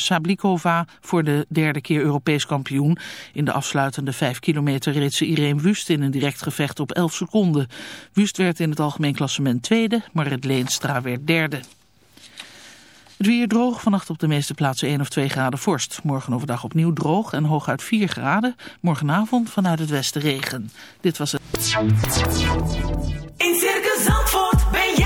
Sablikova voor de derde keer Europees kampioen. In de afsluitende vijf kilometer reed ze Irene Wust in een direct gevecht op 11 seconden. Wust werd in het algemeen klassement tweede, maar het Leenstra werd derde. Het weer droog, vannacht op de meeste plaatsen 1 of 2 graden vorst. Morgen overdag opnieuw droog en hooguit 4 graden. Morgenavond vanuit het westen regen. Dit was het. In Circus Zandvoort ben jij.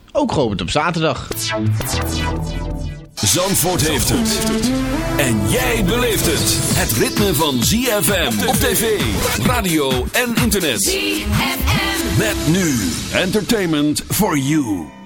ook geopend op zaterdag. Zandvoort heeft het. En jij beleeft het. Het ritme van ZFM op tv, radio en internet. ZFM. Met nu entertainment for you.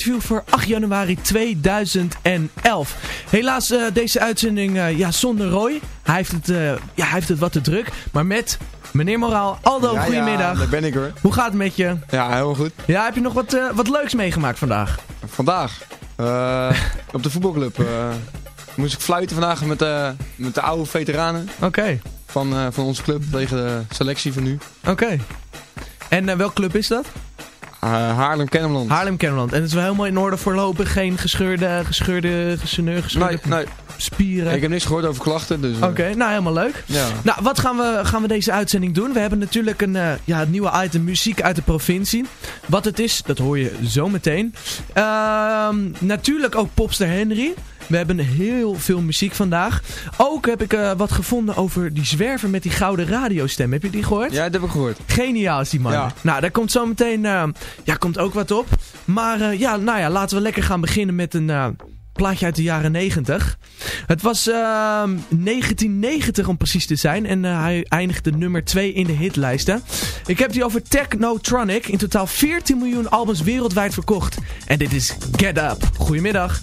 Entertainment View voor 8 januari 2011. Helaas eh, deze uitzending eh, ja, zonder Roy. Hij heeft, het, eh, ja, hij heeft het wat te druk, maar met meneer Moraal. Aldo, Ja, goedemiddag. Ja, daar ben ik hoor. Hoe gaat het met je? Ja, heel goed. Ja, heb je nog wat, wat leuks meegemaakt vandaag? Vandaag, op de voetbalclub, moest ik fluiten vandaag met, met de oude veteranen Oké, van, van onze club tegen de selectie van nu. oké. En welke club is dat? Uh, Haarlem Kennemerland. Haarlem Kennemerland. En het is wel helemaal in orde voorlopig. Geen gescheurde, gescheurde, gescheurde, gescheurde Nee, nee, spieren. ik heb niks gehoord over klachten, dus... eh, Oké, nou helemaal leuk. Ja. Nou, wat gaan we, gaan we deze uitzending doen? We hebben natuurlijk een eh, ja, het nieuwe item muziek uit de provincie. Wat het is, dat hoor je zo meteen. Ehm, natuurlijk ook Popster Henry. We hebben heel veel muziek vandaag. Ook heb ik eh, wat gevonden over die zwerver met die gouden radiostem. Heb je die gehoord? ja, dat heb ik gehoord. Geniaal is die man. Ja. Nou, daar komt zo meteen eh, ja, komt ook wat op. Maar eh, ja, nou ja, laten we lekker gaan beginnen met een plaatje uit de jaren 90. Het was ehm, 1990 om precies te zijn. En hij eindigde nummer 2 in de hitlijsten. Ik heb die over Technotronic. In totaal 14 miljoen albums wereldwijd verkocht. En dit is Get Up. Goedemiddag.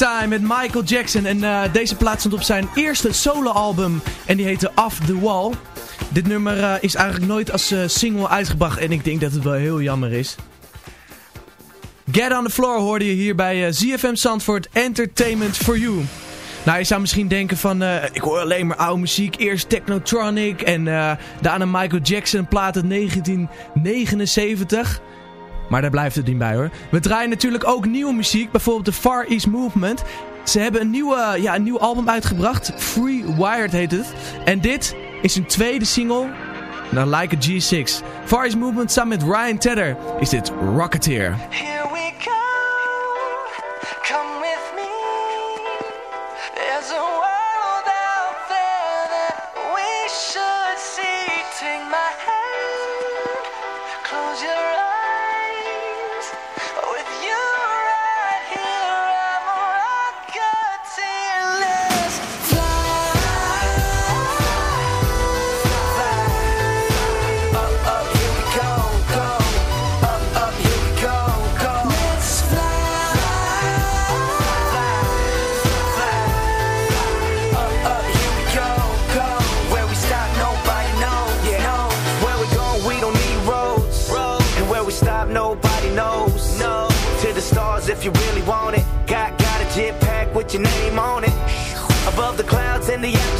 Time met Michael Jackson. En uh, deze plaat stond op zijn eerste soloalbum. En die heette Off The Wall. Dit nummer uh, is eigenlijk nooit als uh, single uitgebracht. En ik denk dat het wel heel jammer is. Get on the Floor hoorde je hier bij ZFM Zandvoort Entertainment for You. Nou, je zou misschien denken van, ik hoor alleen maar oude muziek. Eerst Technotronic en daarna Michael Jackson, plaat uit 1979. Maar daar blijft het niet bij hoor. We draaien natuurlijk ook nieuwe muziek, bijvoorbeeld de Far East Movement. Ze hebben een, nieuwe, ja, een nieuw album uitgebracht, Free Wired heet het. En dit is een tweede single, naar Like a G6. Far East Movement samen met Ryan Tedder is dit Rocketeer. If you really want it. Got got a jet pack with your name on it. Above the clouds in the atmosphere.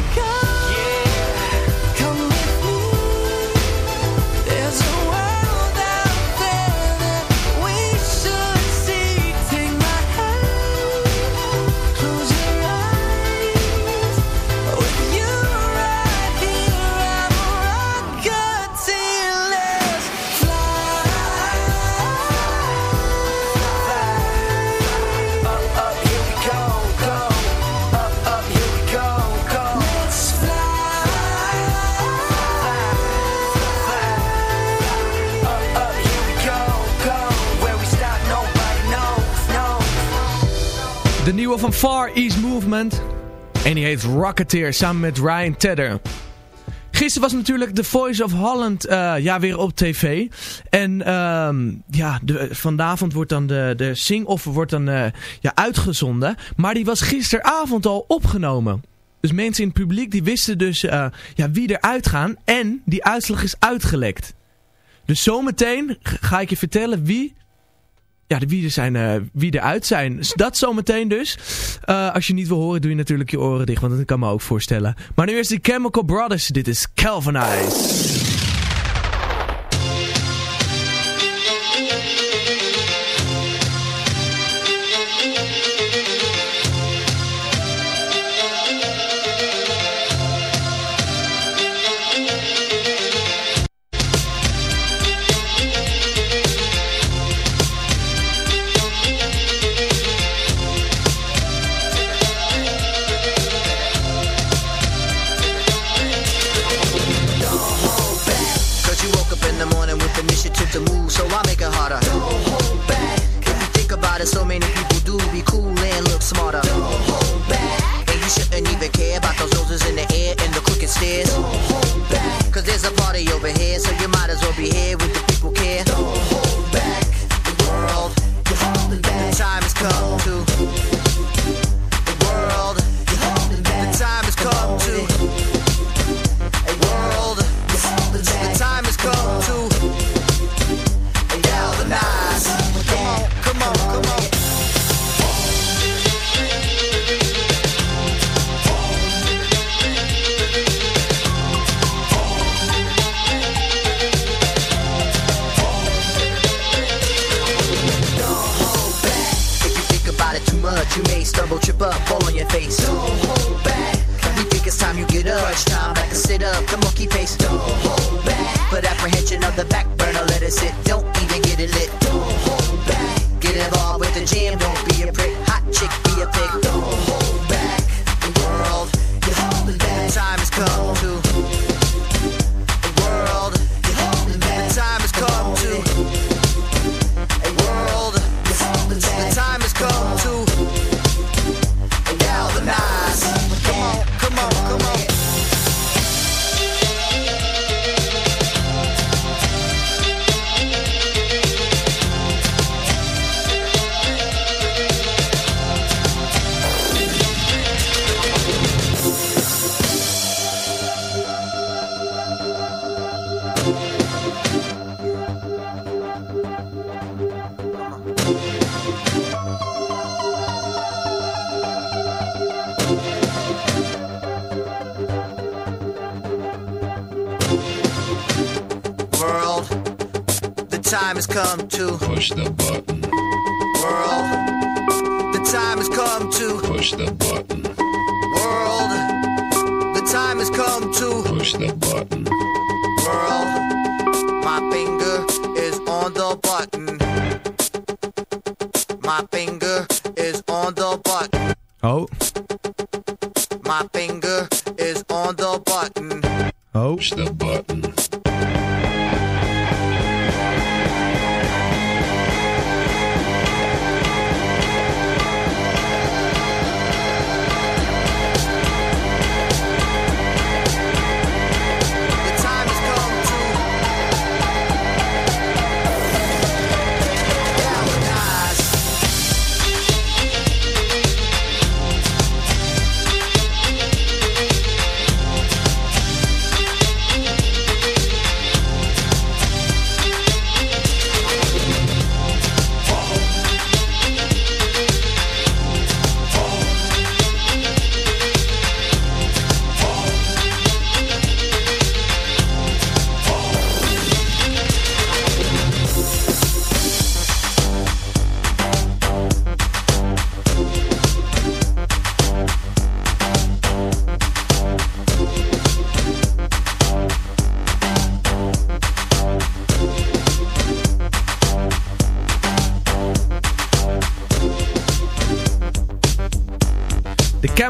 De nieuwe van Far East Movement. En die heet Rocketeer samen met Ryan Tedder. Gisteren was natuurlijk The Voice of Holland eh, ja, weer op tv. En ehm, ja, de, vanavond wordt dan de, de sing-off wordt dan eh, ja, uitgezonden. Maar die was gisteravond al opgenomen. Dus mensen in het publiek die wisten dus eh, ja, wie eruit gaan. En die uitslag is uitgelekt. Dus zometeen ga ik je vertellen wie ja, de wie er, zijn, eh, wie eruit zijn. Dat zometeen dus. Eh, als je niet wil horen, doe je natuurlijk je oren dicht. Want dat kan me ook voorstellen. Maar nu eerst de Chemical Brothers. Dit is Calvinize.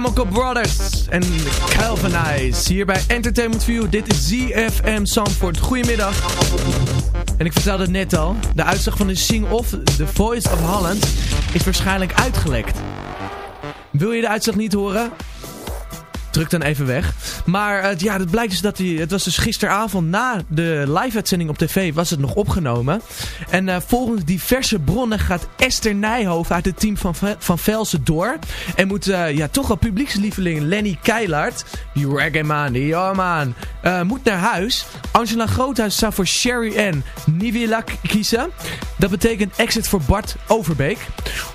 Chemical Brothers en Calvinize. Hier bij Entertainment View. Dit is ZFM Zandvoort. Goedemiddag. En ik vertelde net al. De uitslag van de Sing-Off, The Voice of Holland, is waarschijnlijk uitgelekt. Wil je de uitslag niet horen? Druk dan even weg. Maar eh, ja, het blijkt dus dat hij. Het was dus gisteravond na de live-uitzending op tv was het nog opgenomen. En eh, volgens diverse bronnen gaat Esther Nijhoven uit het team van, van Velsen door. En moet eh, ja, toch wel publiekslieveling Lenny Keilard. Die reggae man, die man. moet naar huis. Angela Groothuis zou voor Sherry Ann Nivilak kiezen. Dat betekent exit voor Bart Overbeek.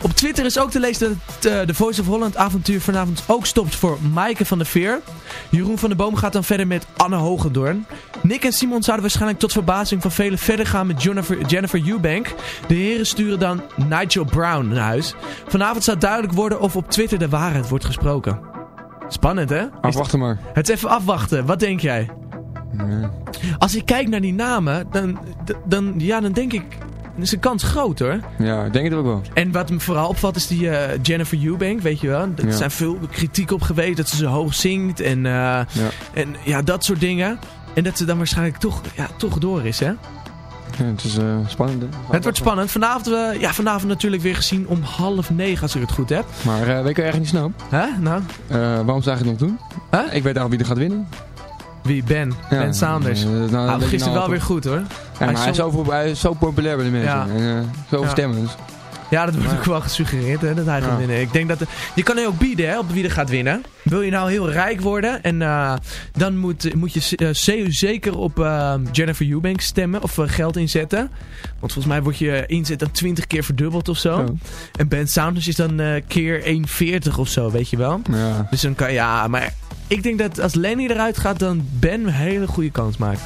Op Twitter is ook te lezen dat de Voice of Holland avontuur vanavond ook stopt voor Maaike van der Veer. Jeroen van der Boom gaat dan verder met Anne Hogendoorn. Nick en Simon zouden waarschijnlijk tot verbazing van velen verder gaan met Jennifer, Jennifer Eubank. De heren sturen dan Nigel Brown naar huis. Vanavond zal duidelijk worden of op Twitter de waarheid wordt gesproken. Spannend hè? Afwachten maar. Het is even afwachten. Wat denk jij? Als ik kijk naar die namen, dan, dan, ja, dan denk ik... is de kans groot hoor. Ja, ik denk het ook wel. En wat me vooral opvalt is die eh, Jennifer Eubank, weet je wel. Er Ja. zijn veel kritiek op geweest dat ze zo hoog zingt en, eh, en ja, dat soort dingen. En dat ze dan waarschijnlijk toch, ja, toch door is, hè? Ja, het is eh, spannend. hè? Het wordt spannend. Vanavond, ja, vanavond natuurlijk weer gezien om half negen, als ik het goed heb. Maar eh, weet eigenlijk niet snel? Hè? Nou? Waarom zou je het nog doen? Ik weet al wie er gaat winnen. Wie? Ben. Ja, ben Saunders. nou, nou, gisteren nou wel toch- weer goed hoor. Ja, maar hij is, zo, hij is zo populair bij de mensen. En, zo Ja. stemmen. Dus. Ja, dat wordt Maar- ook wel gesuggereerd hè, dat hij gaat Ja. winnen. Ik denk dat de- je kan nu ook bieden hè, op wie er gaat winnen. Wil je nou heel rijk worden en eh, dan moet, moet je ze- zeker op eh, Jennifer Eubank stemmen of geld inzetten. Want volgens mij wordt je inzet dan 20 keer verdubbeld of zo. En Ben Saunders is dan keer 1,40 of zo, weet je wel. Ja. Dus dan kan ja, maar ik denk dat als Lenny eruit gaat, dan Ben een hele goede kans maakt.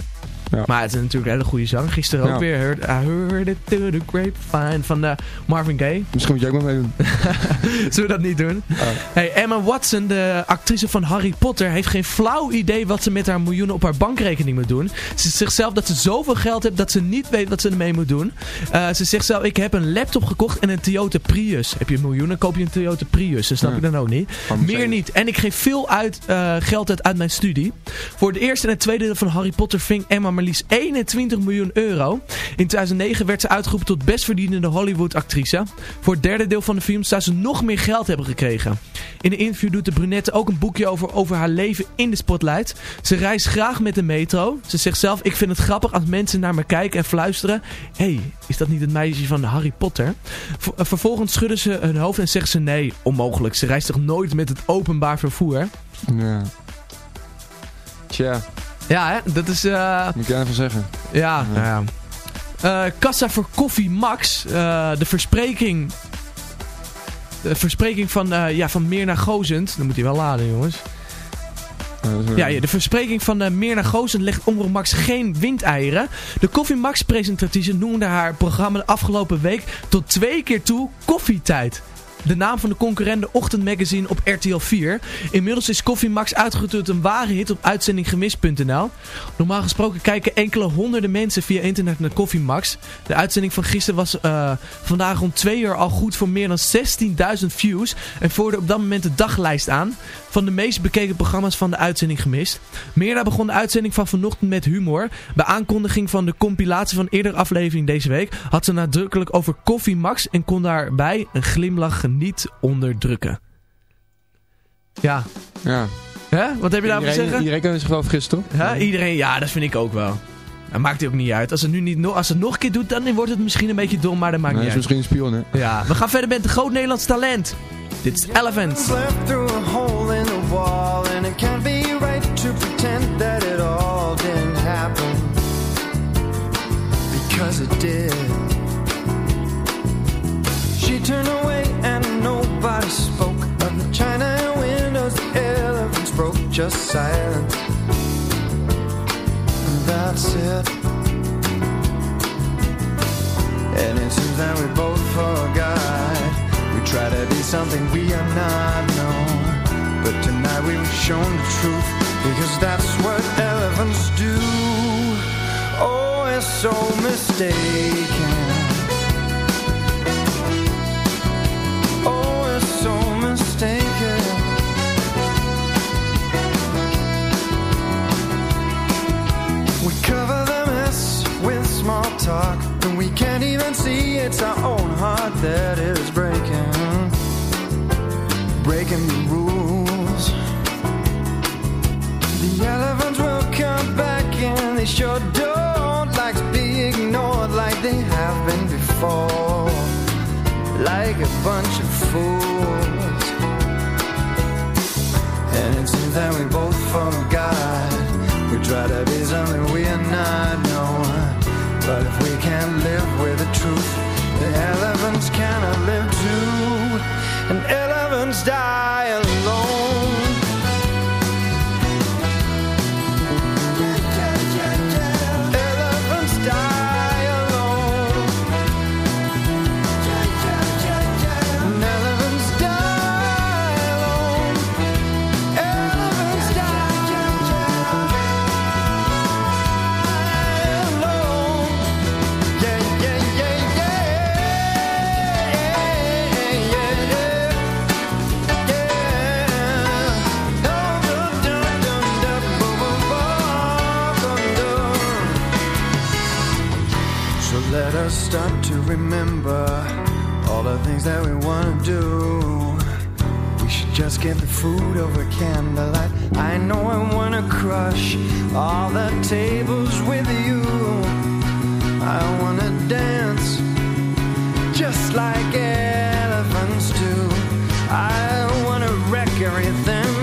Ja. Maar het is natuurlijk een hele goede zang. Gisteren ook Ja. weer heard, I heard it through the grapevine van eh, Marvin Gaye. Misschien moet je ook maar meedoen. Zullen we dat niet doen? Hey, Emma Watson, de actrice van Harry Potter, heeft geen flauw idee wat ze met haar miljoenen op haar bankrekening moet doen. Ze zegt zelf dat ze zoveel geld heeft dat ze niet weet wat ze ermee moet doen. Eh, ze zegt zelf, ik heb een laptop gekocht en een Toyota Prius. Heb je miljoenen, koop je een Toyota Prius. Dat snap Ja. ik dan ook niet. Meer niet. En ik geef veel uit, eh, geld uit uit mijn studie. Voor het eerste en het tweede deel van Harry Potter ving Emma maar liefst 21 miljoen euro. In 2009 werd ze uitgeroepen tot best verdienende Hollywood actrice. Voor het derde deel van de film zou ze nog meer geld hebben gekregen. In een interview doet de brunette ook een boekje over, over haar leven in de spotlight. Ze reist graag met de metro. Ze zegt zelf, ik vind het grappig als mensen naar me kijken en fluisteren. Hé, hey, is dat niet het meisje van Harry Potter? Eh, vervolgens schudden ze hun hoofd en zeggen ze nee, onmogelijk. Ze reist toch nooit met het openbaar vervoer? Ja. Tja, Ja, hè? dat is... eh, moet ik daar even zeggen. Ja, nou ja. Eh, kassa voor Koffie Max. eh, de verspreking... De verspreking van, eh, ja, van meer naar Gozend. Dan moet hij wel laden, jongens. Ja, ja, de verspreking van uh, Mirna Goosen legt Omroep Max geen windeieren. De Koffie Max presentatrice noemde haar programma de afgelopen week tot twee keer toe koffietijd. De naam van de concurrente ochtendmagazine op RTL 4. Inmiddels is Koffie Max een ware hit op uitzendinggemist.nl. Normaal gesproken kijken enkele honderden mensen via internet naar Koffie Max. De uitzending van gisteren was uh, vandaag rond twee uur al goed voor meer dan 16.000 views. En voerde op dat moment de daglijst aan van de meest bekeken programma's van de uitzending gemist. Meerda begon de uitzending van vanochtend met humor. Bij aankondiging van de compilatie van eerdere aflevering deze week had ze nadrukkelijk over Koffie Max en kon daarbij een glimlach niet onderdrukken. Ja. Ja. Hè? Wat heb je daarvoor te zeggen? Iedereen kan zich wel vergissen, toch? Ja, iedereen, ja, dat vind ik ook wel. Dat maakt hij ook niet uit. Als het nu niet nog, als het nog een keer doet, dan wordt het misschien een beetje dom, maar dat maakt Nee, niet is uit. misschien een spion, hè? Ja, we gaan verder met een groot Nederlands talent. Dit is Elephants. Because it did. She turned away, nobody spoke of the china windows. The elephants broke, just silence. And that's it. And it seems that we both forgot. We try to be something we are not. But tonight we were shown the truth because that's what elephants do. Oh, it's so mistaken. Talk, and we can't even see it's our own heart that is breaking, breaking the rules. The elephants will come back, and they sure don't like to be ignored like they have been before, like a bunch of fools. And it seems that we both forgot. We try to be something we are not. But if we can't live with the truth, the elephants cannot live too. And elephants die things that we want to do. We should just get the food over candlelight. I know I want to crush all the tables with you. I want to dance just like elephants do. I want to wreck everything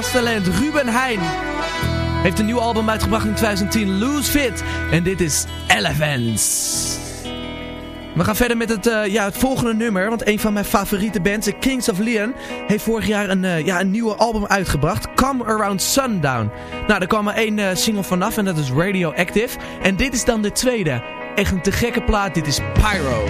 Ruben Heijn heeft een nieuw album uitgebracht in 2010, Lose Fit. En dit is Elephants. We gaan verder met het, eh, ja, het volgende nummer. Want een van mijn favoriete bands, Kings of Leon, heeft vorig jaar een, eh, ja, een nieuwe album uitgebracht. Come Around Sundown. Nou, er kwam maar één eh, single vanaf en dat is Radioactive. En dit is dan de tweede. Echt een te gekke plaat. Dit is Pyro.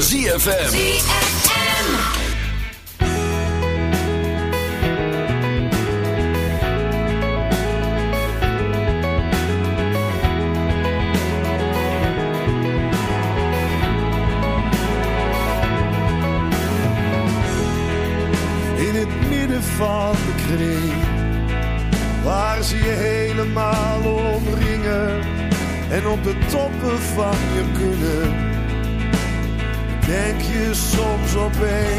ZFM. face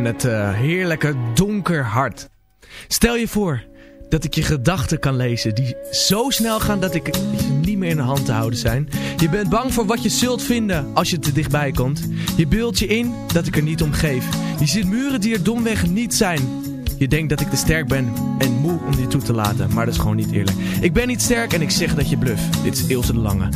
en het eh, heerlijke donker hart. Stel je voor dat ik je gedachten kan lezen die zo snel gaan dat ik niet meer in de hand te houden zijn. Je bent bang voor wat je zult vinden als je te dichtbij komt. Je beeldt je in dat ik er niet om geef. Je ziet muren die er domweg niet zijn. Je denkt dat ik te sterk ben en moe om die toe te laten, maar dat is gewoon niet eerlijk. Ik ben niet sterk en ik zeg dat je bluf. Dit is Ilse de Lange.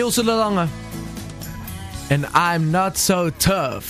Ilse de Lange. En I'm not so tough.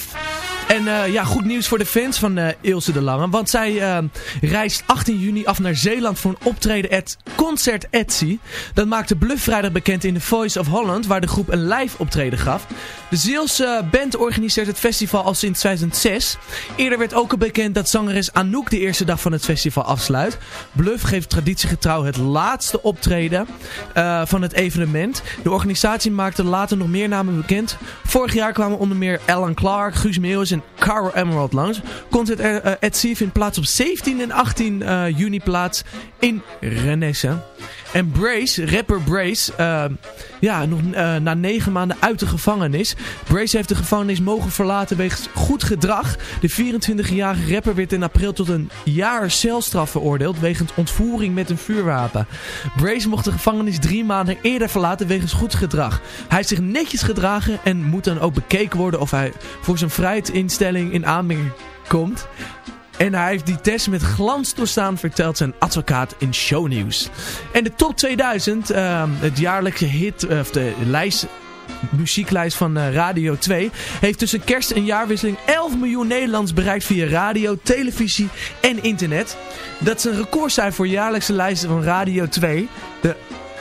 En eh, ja, goed nieuws voor de fans van eh, Ilse de Lange. Want zij eh, reist 18 juni af naar Zeeland voor een optreden at Concert Etsy. Dat maakte Bluff vrijdag bekend in The Voice of Holland, waar de groep een live optreden gaf. De Zeelse band organiseert het festival al sinds 2006. Eerder werd ook al bekend dat zangeres Anouk de eerste dag van het festival afsluit. Bluff geeft traditiegetrouw het laatste optreden eh, van het evenement. De organisatie maakte later nog meer namen bekend. Vorig jaar kwamen onder meer Alan Clark, Guus Meeuwis en Caro Emerald langs. Concert uh, Sea vindt plaats op 17 en 18 uh, juni plaats in Renesse. En Brace, rapper Brace, uh, ja, nog uh, na negen maanden uit de gevangenis. Brace heeft de gevangenis mogen verlaten wegens goed gedrag. De 24-jarige rapper werd in april tot een jaar celstraf veroordeeld wegens ontvoering met een vuurwapen. Brace mocht de gevangenis drie maanden eerder verlaten wegens goed gedrag. Hij heeft zich netjes gedragen en moet dan ook bekeken worden of hij voor zijn vrijheidsinstelling in aanmerking komt. En hij heeft die test met glans doorstaan, vertelt zijn advocaat in Shownieuws. En de top 2000, uh, het jaarlijkse hit, uh, of de lijst, muzieklijst van uh, Radio 2, heeft tussen kerst en jaarwisseling 11 miljoen Nederlands bereikt via radio, televisie en internet. Dat is een recordcijfer voor jaarlijkse lijsten van Radio 2. De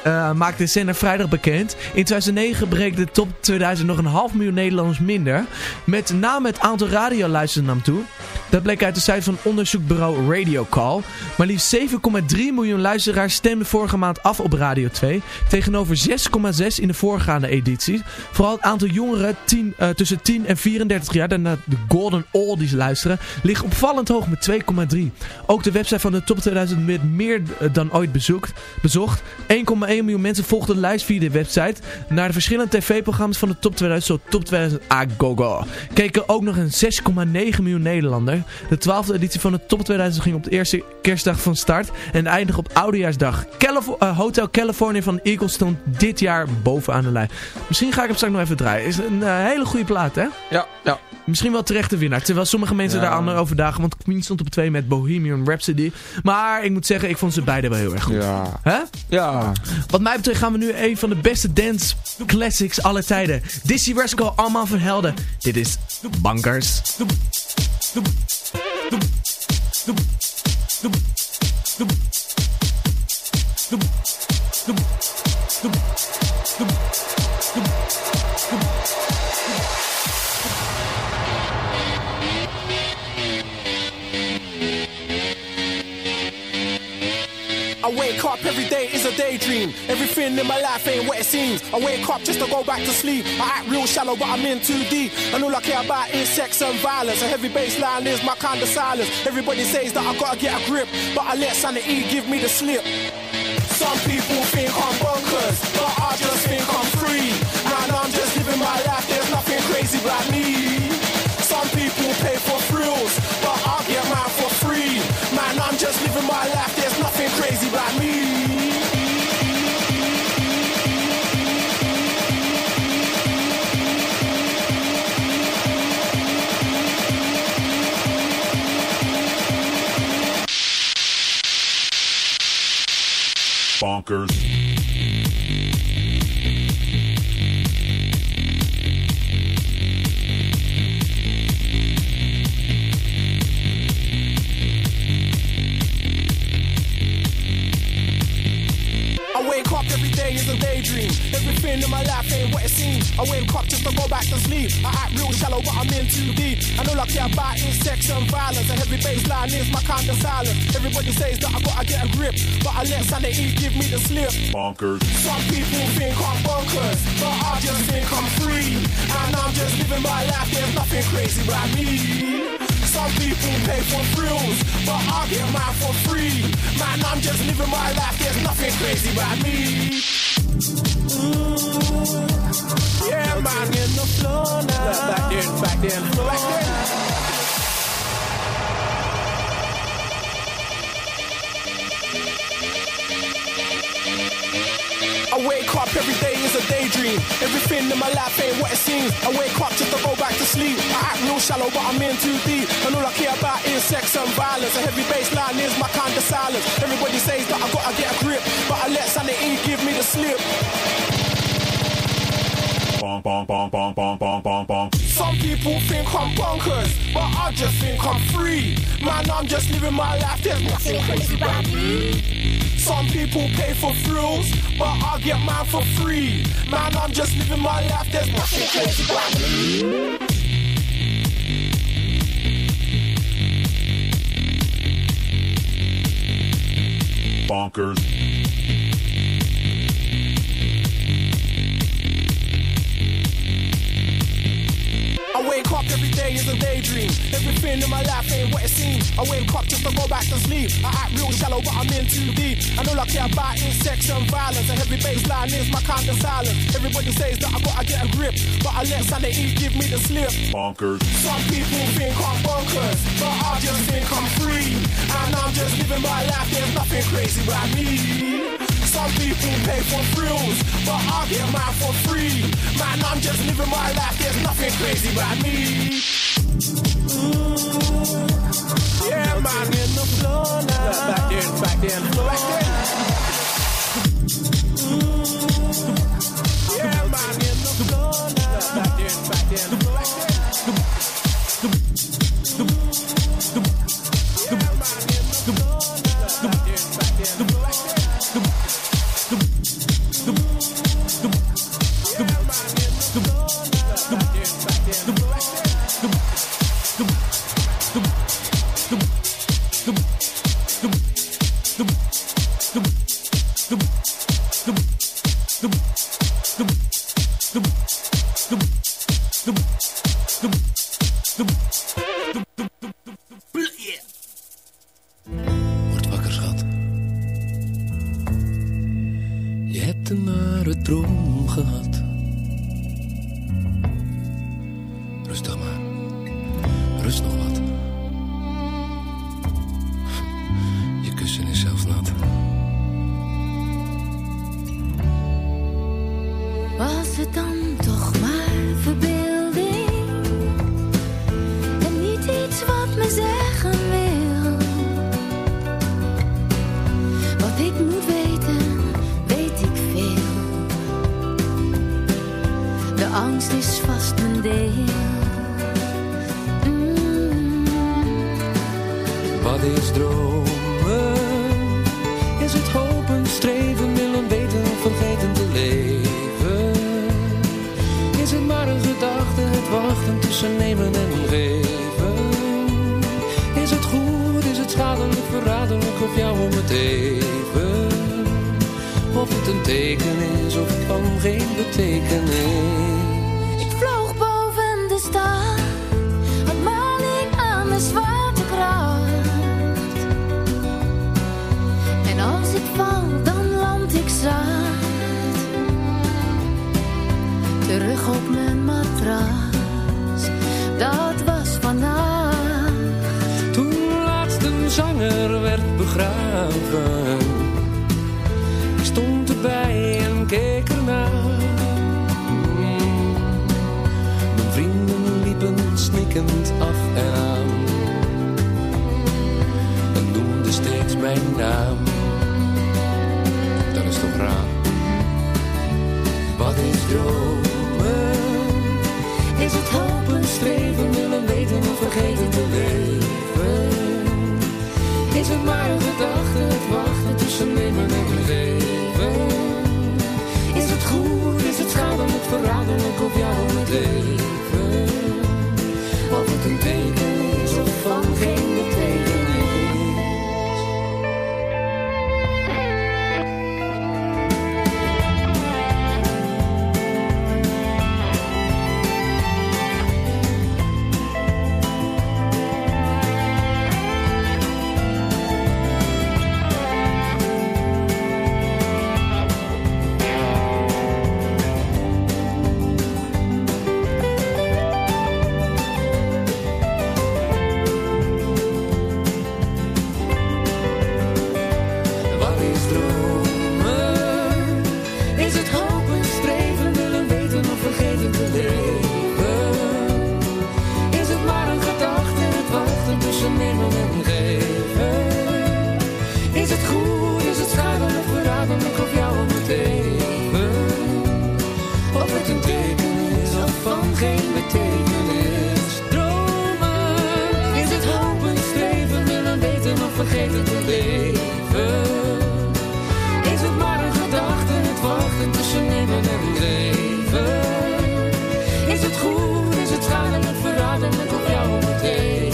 uh, maakte de zender vrijdag bekend. In 2009 breekt de top 2000 nog een half miljoen Nederlanders minder. Met name het aantal radioluisteren nam toe. Dat bleek uit de cijfers van onderzoekbureau Radio Call. Maar liefst 7,3 miljoen luisteraars stemden vorige maand af op Radio 2. Tegenover 6,6 in de voorgaande edities. Vooral het aantal jongeren 10, uh, tussen 10 en 34 jaar, daarna de Golden Oldies luisteren, ligt opvallend hoog met 2,3. Ook de website van de top 2000 werd meer dan ooit bezoekt, bezocht. 1,1 miljoen mensen volgden de lijst via de website. Naar de verschillende tv-programma's van de top 2000, zo top 2000 Agogo. Keken ook nog een 6,9 miljoen Nederlanders. De twaalfde editie van de Top 2000 ging op de eerste kerstdag van start en eindigde op Oudejaarsdag. Calif uh, Hotel California van Eagles stond dit jaar bovenaan de lijn. Misschien ga ik hem straks nog even draaien. Is een uh, hele goede plaat, hè? Ja, ja. Misschien wel terecht de winnaar. Terwijl sommige mensen ja. daar aan overdagen. Want Queen stond op 2 met Bohemian Rhapsody. Maar ik moet zeggen, ik vond ze beide wel heel erg goed. Ja. Hè? Ja. Wat mij betreft gaan we nu een van de beste dance classics aller tijden. Dizzy Rascal, allemaal van helden. Dit is Bankers. In my life ain't what it seems. I wake up just to go back to sleep. I act real shallow, but I'm in too deep. And all I care about is sex and violence. A heavy baseline is my kind of silence. Everybody says that I gotta get a grip, but I let sanity give me the slip. Some people think I'm bonkers, but I wake up every day is a daydream. Everything in my life ain't what it seems. I wake up to back to sleep. I act real shallow, but I'm in too deep. And all I care about is sex and violence. A heavy baseline is my kind of silence. Everybody says that I gotta get a grip, but I let sanity give me the slip. Bonkers. Some people think I'm bonkers, but I just think I'm free. And I'm just living my life, there's nothing crazy about me. Some people pay for thrills, but I get mine for free. Man, I'm just living my life, there's nothing crazy about me. Mm, yeah, man, in the floor now. Back then, back then, back then. I wake up every day is a daydream. Everything in my life ain't what it seems. I wake up just to go back to sleep. I act real shallow, but I'm in too deep. And all I care about is sex and violence. A heavy baseline is my kind of silence. Everybody says that I gotta get a grip, but I let sanity give me the slip. Some people think I'm bonkers, but I just think I'm free. Man, I'm just living my life, there's nothing crazy about me. Some people pay for thrills, but I get mine for free. Man, I'm just living my life, there's nothing crazy about me. Bonkers. I wake up every day is a daydream. Everything in my life ain't what it seems. I wake up just to go back to sleep. I act real shallow, but I'm in too deep. And all I care about is sex and violence. A heavy baseline is my kind of silence. Everybody says that I gotta get a grip, but I let sanity give me the slip. Bonkers. Some people think I'm bonkers, but I just think I'm free. And I'm just living my life, there's nothing crazy about me. Some people pay for thrills, but I get mine for free. Man, I'm just living my life, there's nothing crazy about me. Yeah, man, in the floor now. Back then, back then, back then. Ik op of jou het. Of het een teken is of van geen betekenis. Dromen is het hopen, streven, willen weten of vergeten te leven. Is het maar een gedachte, het wachten tussen nemen en leven. Is het goed, is het schadelijk, ik of jou het.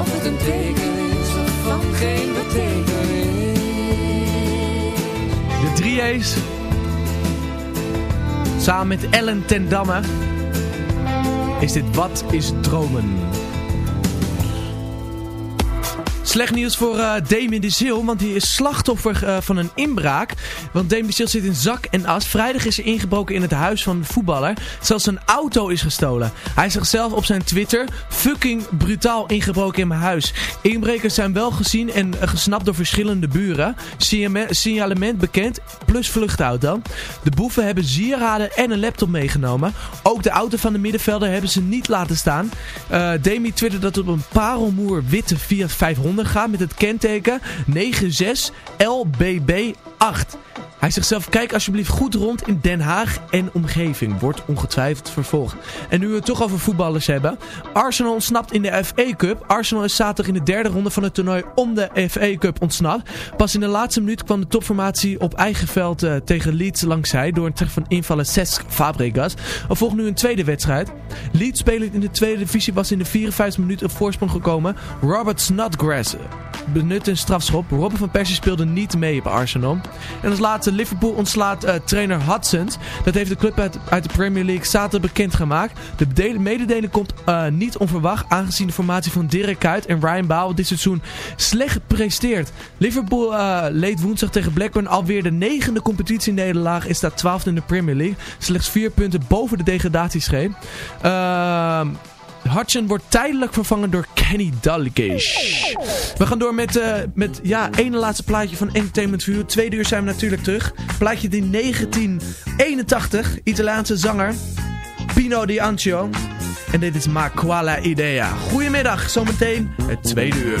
Of het een teken is of van geen betekenis. De 3 A's. Samen met Ellen ten Damme. Is dit Wat is Dromen? Slecht nieuws voor uh, Damien de Zil, want die is slachtoffer uh, van een inbraak. Want Damien de zit in zak en as. Vrijdag is er ingebroken in het huis van de voetballer. Zelfs zijn auto is gestolen. Hij zegt zelf op zijn Twitter, fucking brutaal ingebroken in mijn huis. Inbrekers zijn wel gezien en uh, gesnapt door verschillende buren. Signalement bekend, plus vluchtauto. De boeven hebben sieraden en een laptop meegenomen. Ook de auto van de middenvelder hebben ze niet laten staan. Damien twitterde dat op een parelmoer witte Fiat 500 gaat met het kenteken 96LBB8. Hij zegt zelf, kijk alsjeblieft goed rond in Den Haag en omgeving. Wordt ongetwijfeld vervolgd. En nu we het toch over voetballers hebben. Arsenal ontsnapt in de FA Cup. Arsenal is zaterdag in de derde ronde van het toernooi om de FA Cup ontsnapt. Pas in de laatste minuut kwam de topformatie op eigen veld uh, tegen Leeds langzij. Door een tref van invallen Cesc Fabregas. Er volgt nu een tweede wedstrijd. Leeds spelend in de tweede divisie was in de 54 minuten op voorsprong gekomen. Robert Snodgrass benut een strafschop. Robin van Persie speelde niet mee op Arsenal. En als laatste Liverpool ontslaat uh, trainer Hudson. Dat heeft de club uit, uit de Premier League zaterdag bekendgemaakt. De mededeling komt uh, niet onverwacht aangezien de formatie van Dirk Kuyt en Ryan Bauer dit seizoen slecht presteert. Liverpool uh, leed woensdag tegen Blackburn alweer de negende competitienederlaag en staat 12 in de Premier League. Slechts vier punten boven de degradatiestreep. Ehm... Hudson wordt tijdelijk vervangen door Kenny Dalglish. We gaan door met, uh, met ja, ene laatste plaatje van Entertainment View. Tweede uur zijn we natuurlijk terug. Plaatje in 1981. Italiaanse zanger Pino Di Ancio. En dit is Ma Quala Idea. Goedemiddag, zometeen het tweede uur.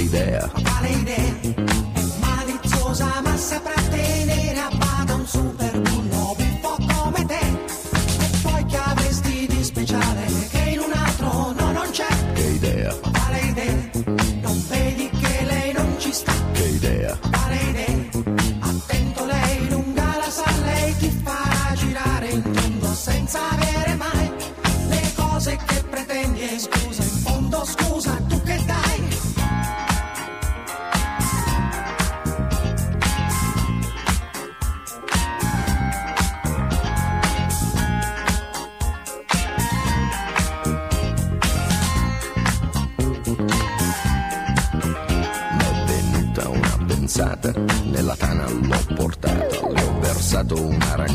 Idea, Quale idea? È maliziosa ma saprà tenere a bada un super bullo buffo come te. E poi che avresti di speciale che in un altro no non c'è? che idea, Quale idea? Non vedi che lei non ci sta? che idea, Quale idea? Attento lei lunga la sa, lei ti farà girare in tondo senza avere mai le cose che pretendi e scusa,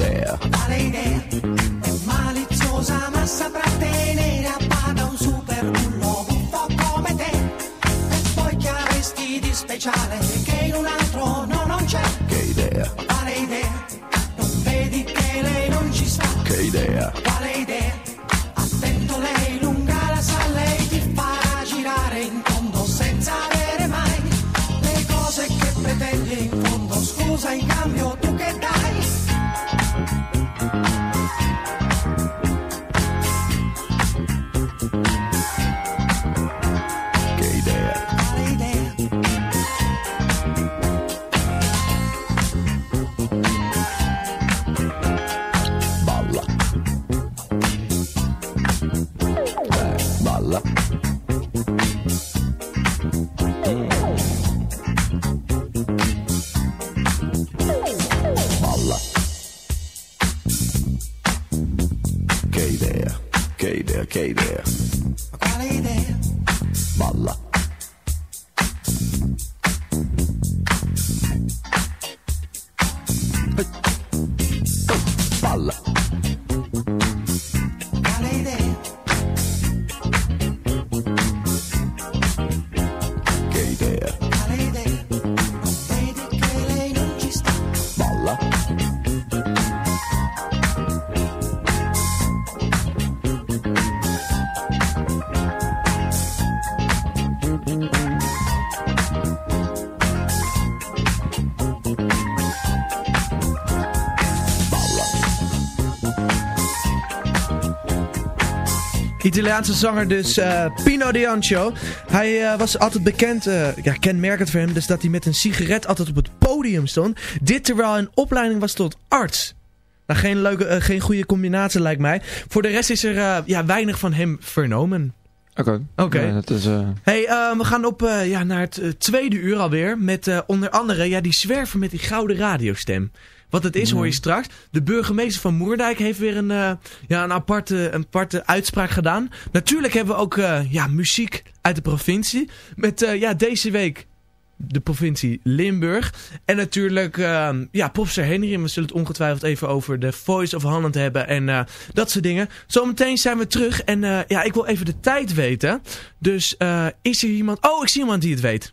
there. lay there. idea, che idea, che idea. Ma quale idea? Balla. Italiaanse zanger dus eh, Pino D'Ancio. Hij eh, was altijd bekend, eh, ja, kenmerkend voor hem, dus dat hij met een sigaret altijd op het podium stond. Dit terwijl hij een opleiding was tot arts. Nou, geen, leuke, geen goede combinatie lijkt mij. Voor de rest is er ja, weinig van hem vernomen. Oké. Oké. Ja, dat is... eh, Hey, we gaan op ja, naar het tweede uur alweer. Met onder andere ja, die zwerver met die gouden radiostem. Wat het is hoor je straks. De burgemeester van Moerdijk heeft weer een, eh, ja, een, aparte, een aparte uitspraak gedaan. Natuurlijk hebben we ook eh, ja, muziek uit de provincie. Met eh, ja, deze week de provincie Limburg. En natuurlijk eh, ja, Popster Henry. En we zullen het ongetwijfeld even over de Voice of Holland hebben. En dat soort dingen. Zometeen zijn we terug. En ja, ik wil even de tijd weten. Dus is er iemand... Oh, ik zie iemand die het weet.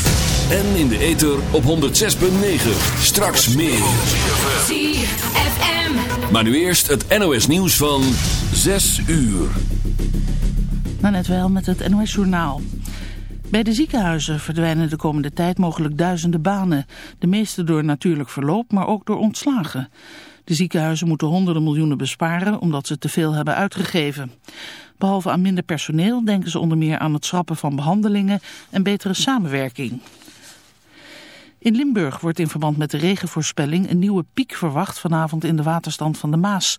En in de ether op 106.9. Straks meer. ZFM. Maar nu eerst het NOS nieuws van 6 uur. Nou, net wel met het NOS-journaal. Bij de ziekenhuizen verdwijnen de komende tijd mogelijk duizenden banen. De meeste door natuurlijk verloop, maar ook door ontslagen. De ziekenhuizen moeten honderden miljoenen besparen omdat ze te veel hebben uitgegeven. Behalve aan minder personeel denken ze onder meer aan het schrappen van behandelingen en betere samenwerking. In Limburg wordt in verband met de regenvoorspelling een nieuwe piek verwacht vanavond in de waterstand van de Maas.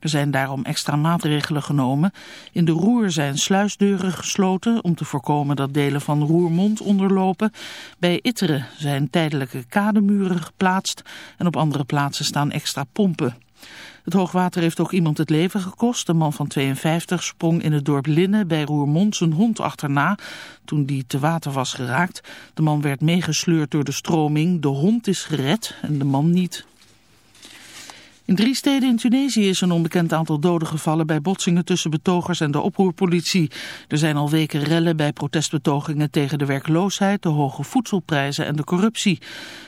Er zijn daarom extra maatregelen genomen. In de Roer zijn sluisdeuren gesloten om te voorkomen dat delen van Roermond onderlopen. Bij Itteren zijn tijdelijke kademuren geplaatst en op andere plaatsen staan extra pompen. Het hoogwater heeft ook iemand het leven gekost. Een man van 52 sprong in het dorp Linnen bij Roermond zijn hond achterna toen die te water was geraakt. De man werd meegesleurd door de stroming. De hond is gered en de man niet. In drie steden in Tunesië is een onbekend aantal doden gevallen bij botsingen tussen betogers en de oproerpolitie. Er zijn al weken rellen bij protestbetogingen tegen de werkloosheid, de hoge voedselprijzen en de corruptie.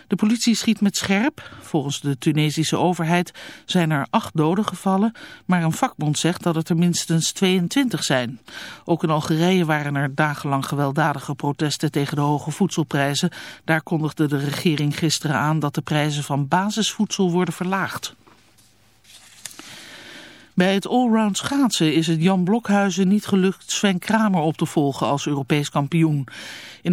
De politie schiet met scherp. Volgens de Tunesische overheid zijn er acht doden gevallen, maar een vakbond zegt dat het er minstens 22 zijn. Ook in Algerije waren er dagenlang gewelddadige protesten tegen de hoge voedselprijzen. Daar kondigde de regering gisteren aan dat de prijzen van basisvoedsel worden verlaagd. Bij het allround schaatsen is het Jan Blokhuizen niet gelukt Sven Kramer op te volgen als Europees kampioen. In